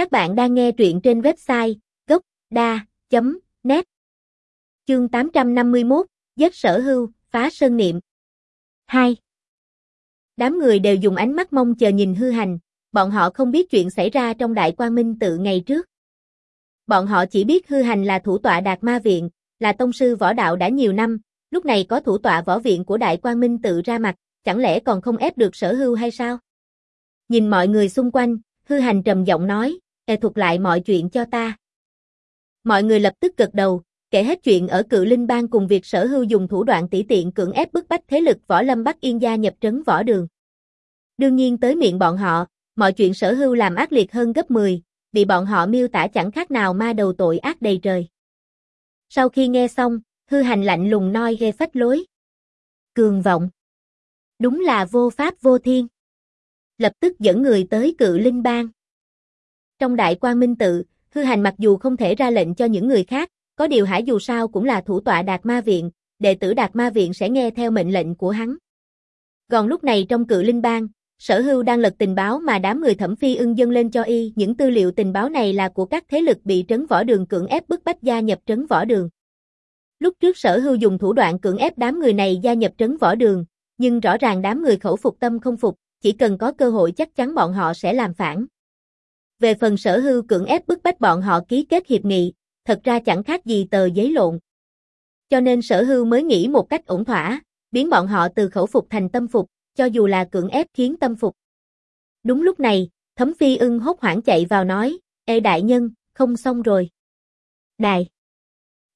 Các bạn đang nghe truyện trên website gốc.da.net Chương 851, Giấc sở hưu, phá sơn niệm 2 Đám người đều dùng ánh mắt mong chờ nhìn hư hành, bọn họ không biết chuyện xảy ra trong đại quan minh tự ngày trước. Bọn họ chỉ biết hư hành là thủ tọa đạt ma viện, là tông sư võ đạo đã nhiều năm, lúc này có thủ tọa võ viện của đại quan minh tự ra mặt, chẳng lẽ còn không ép được sở hưu hay sao? Nhìn mọi người xung quanh, hư hành trầm giọng nói, e thuật lại mọi chuyện cho ta. Mọi người lập tức gật đầu, kể hết chuyện ở cự linh bang cùng việc sở hưu dùng thủ đoạn tỷ tiện cưỡng ép bức bách thế lực võ lâm Bắc Yên gia nhập trấn võ đường. Đương nhiên tới miệng bọn họ, mọi chuyện sở hưu làm ác liệt hơn gấp 10, bị bọn họ miêu tả chẳng khác nào ma đầu tội ác đầy trời. Sau khi nghe xong, hư hành lạnh lùng noi ghê phách lối. Cường vọng. Đúng là vô pháp vô thiên. Lập tức dẫn người tới cự linh bang. Trong đại quan minh tự, hư hành mặc dù không thể ra lệnh cho những người khác, có điều hải dù sao cũng là thủ tọa đạt ma viện, đệ tử đạt ma viện sẽ nghe theo mệnh lệnh của hắn. Còn lúc này trong cự linh bang, sở hưu đang lật tình báo mà đám người thẩm phi ưng dâng lên cho y, những tư liệu tình báo này là của các thế lực bị trấn võ đường cưỡng ép bức bách gia nhập trấn võ đường. Lúc trước sở hưu dùng thủ đoạn cưỡng ép đám người này gia nhập trấn võ đường, nhưng rõ ràng đám người khẩu phục tâm không phục, chỉ cần có cơ hội chắc chắn bọn họ sẽ làm phản. Về phần sở hưu cưỡng ép bức bách bọn họ ký kết hiệp nghị, thật ra chẳng khác gì tờ giấy lộn. Cho nên sở hưu mới nghĩ một cách ổn thỏa, biến bọn họ từ khẩu phục thành tâm phục, cho dù là cưỡng ép khiến tâm phục. Đúng lúc này, thấm phi ưng hốt hoảng chạy vào nói, Ê đại nhân, không xong rồi. Đài.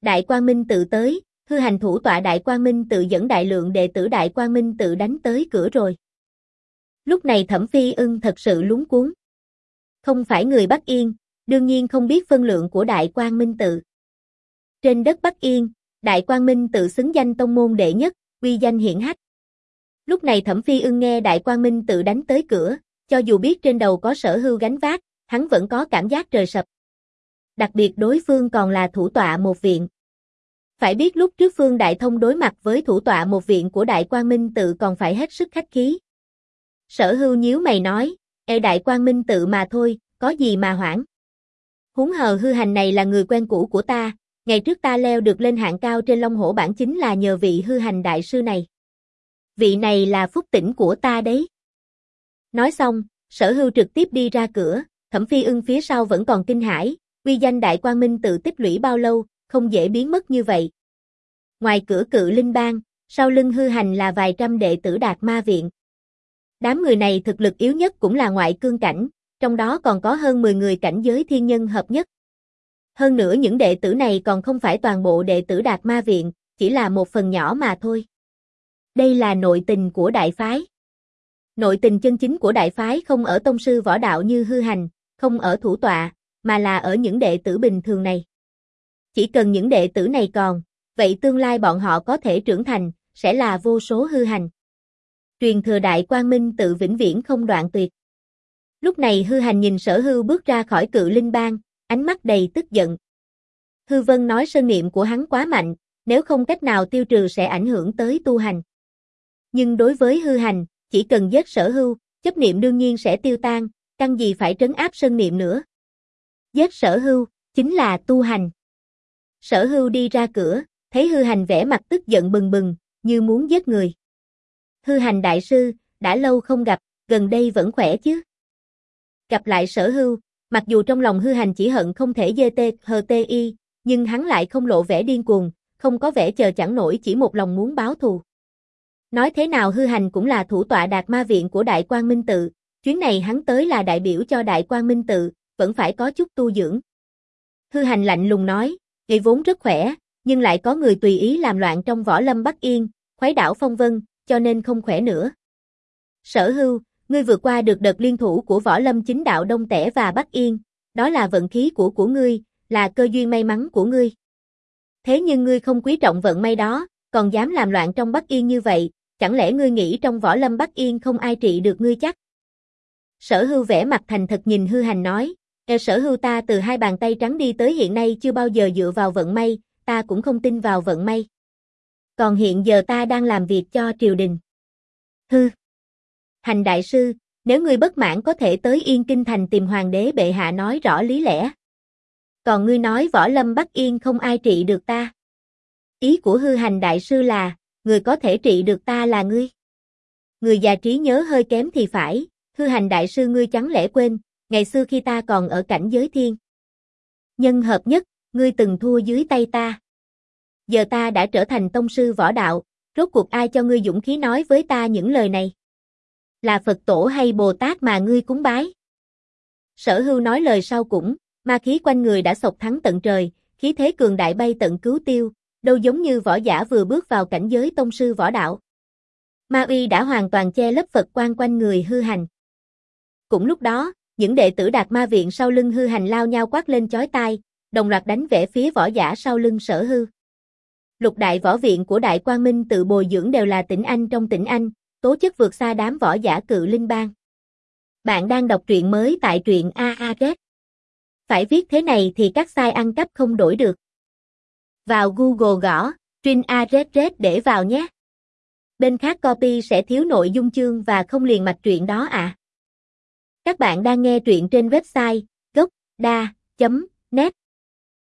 Đại quang minh tự tới, hư hành thủ tọa đại quang minh tự dẫn đại lượng đệ tử đại quang minh tự đánh tới cửa rồi. Lúc này thẩm phi ưng thật sự lúng cuốn. Không phải người Bắc Yên, đương nhiên không biết phân lượng của Đại Quang Minh tự. Trên đất Bắc Yên, Đại Quang Minh tự xứng danh tông môn đệ nhất, uy danh hiển hách. Lúc này Thẩm Phi ưng nghe Đại Quang Minh tự đánh tới cửa, cho dù biết trên đầu có sở hưu gánh vác, hắn vẫn có cảm giác trời sập. Đặc biệt đối phương còn là thủ tọa một viện. Phải biết lúc trước Phương Đại Thông đối mặt với thủ tọa một viện của Đại Quang Minh tự còn phải hết sức khách khí. Sở hưu nhíu mày nói, e Đại Quang Minh tự mà thôi, có gì mà hoảng. Huống hờ hư hành này là người quen cũ của ta, ngày trước ta leo được lên hạng cao trên Long Hổ bản chính là nhờ vị hư hành đại sư này. Vị này là phúc tỉnh của ta đấy. Nói xong, sở hưu trực tiếp đi ra cửa, thẩm phi ưng phía sau vẫn còn kinh hãi, uy danh đại quan minh tự tích lũy bao lâu, không dễ biến mất như vậy. Ngoài cửa cự linh bang, sau lưng hư hành là vài trăm đệ tử đạt ma viện. Đám người này thực lực yếu nhất cũng là ngoại cương cảnh, trong đó còn có hơn 10 người cảnh giới thiên nhân hợp nhất. Hơn nữa những đệ tử này còn không phải toàn bộ đệ tử Đạt Ma Viện, chỉ là một phần nhỏ mà thôi. Đây là nội tình của đại phái. Nội tình chân chính của đại phái không ở tông sư võ đạo như hư hành, không ở thủ tọa, mà là ở những đệ tử bình thường này. Chỉ cần những đệ tử này còn, vậy tương lai bọn họ có thể trưởng thành, sẽ là vô số hư hành. Truyền thừa đại quang minh tự vĩnh viễn không đoạn tuyệt. Lúc này hư hành nhìn sở hưu bước ra khỏi cự linh bang, ánh mắt đầy tức giận. Hư vân nói sơn niệm của hắn quá mạnh, nếu không cách nào tiêu trừ sẽ ảnh hưởng tới tu hành. Nhưng đối với hư hành, chỉ cần giết sở hưu, chấp niệm đương nhiên sẽ tiêu tan, căn gì phải trấn áp sơn niệm nữa. Giết sở hưu, chính là tu hành. Sở hưu đi ra cửa, thấy hư hành vẻ mặt tức giận bừng bừng, như muốn giết người. Hư hành đại sư, đã lâu không gặp, gần đây vẫn khỏe chứ? Gặp lại sở hưu, mặc dù trong lòng hư hành chỉ hận không thể dê tê hờ tê y, nhưng hắn lại không lộ vẻ điên cuồng, không có vẻ chờ chẳng nổi chỉ một lòng muốn báo thù. Nói thế nào hư hành cũng là thủ tọa đạt ma viện của Đại quan Minh Tự, chuyến này hắn tới là đại biểu cho Đại quan Minh Tự, vẫn phải có chút tu dưỡng. Hư hành lạnh lùng nói, gây vốn rất khỏe, nhưng lại có người tùy ý làm loạn trong võ lâm Bắc Yên, khuấy đảo phong vân, cho nên không khỏe nữa. Sở hưu, Ngươi vượt qua được đợt liên thủ của võ lâm chính đạo Đông Tẻ và Bắc Yên, đó là vận khí của của ngươi, là cơ duyên may mắn của ngươi. Thế nhưng ngươi không quý trọng vận may đó, còn dám làm loạn trong Bắc Yên như vậy, chẳng lẽ ngươi nghĩ trong võ lâm Bắc Yên không ai trị được ngươi chắc? Sở hưu vẽ mặt thành thật nhìn hư hành nói, e sở hưu ta từ hai bàn tay trắng đi tới hiện nay chưa bao giờ dựa vào vận may, ta cũng không tin vào vận may. Còn hiện giờ ta đang làm việc cho triều đình. Hư. Hành đại sư, Nếu ngươi bất mãn có thể tới Yên Kinh Thành tìm hoàng đế bệ hạ nói rõ lý lẽ. Còn ngươi nói võ lâm Bắc Yên không ai trị được ta. Ý của hư hành đại sư là, người có thể trị được ta là ngươi. Người già trí nhớ hơi kém thì phải, hư hành đại sư ngươi chẳng lẽ quên, ngày xưa khi ta còn ở cảnh giới thiên. Nhân hợp nhất, ngươi từng thua dưới tay ta. Giờ ta đã trở thành tông sư võ đạo, rốt cuộc ai cho ngươi dũng khí nói với ta những lời này? Là Phật tổ hay Bồ Tát mà ngươi cúng bái? Sở hưu nói lời sau cũng, ma khí quanh người đã sộc thắng tận trời, khí thế cường đại bay tận cứu tiêu, đâu giống như võ giả vừa bước vào cảnh giới tông sư võ đạo. Ma uy đã hoàn toàn che lấp Phật quan quanh người hư hành. Cũng lúc đó, những đệ tử đạt ma viện sau lưng hư hành lao nhau quát lên chói tai, đồng loạt đánh vẽ phía võ giả sau lưng sở hư. Lục đại võ viện của Đại Quang Minh tự bồi dưỡng đều là tỉnh Anh trong tỉnh Anh, tố chất vượt xa đám võ giả cự linh bang. Bạn đang đọc truyện mới tại truyện AAZ. Phải viết thế này thì các sai ăn cắp không đổi được. Vào Google gõ, Trin AZZ để vào nhé. Bên khác copy sẽ thiếu nội dung chương và không liền mạch truyện đó à. Các bạn đang nghe truyện trên website gocda.net